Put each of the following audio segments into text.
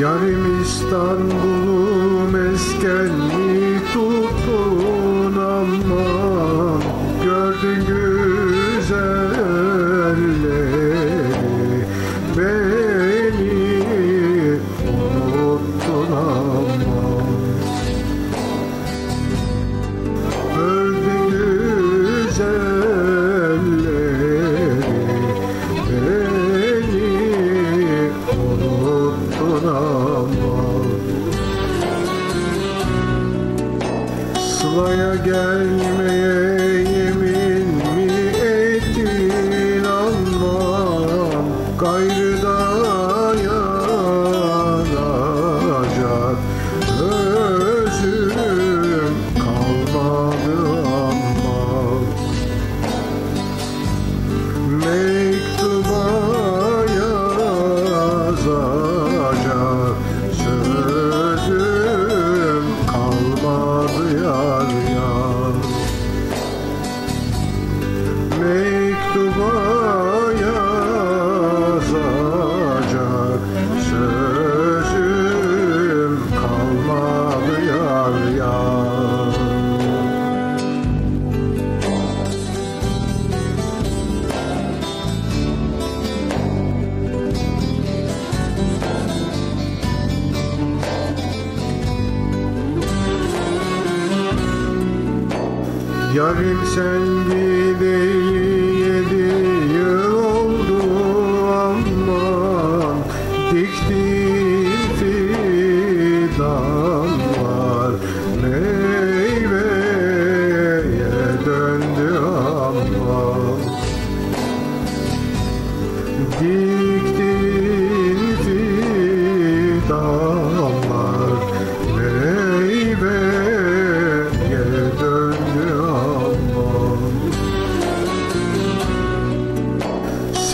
Yarim İstanbul'u meskenli tuttun ama Sılaya gelmeye Yarim sen gideyim yedi yıl oldu aman. Diktim fidan meyveye döndü aman. Diktim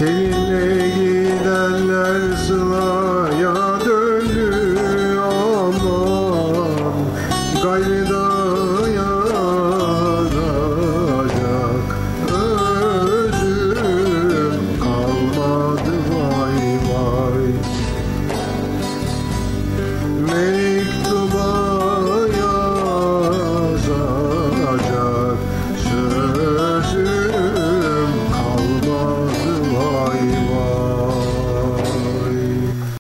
Seninle gidenler sılaya döndü aman. Gayrıda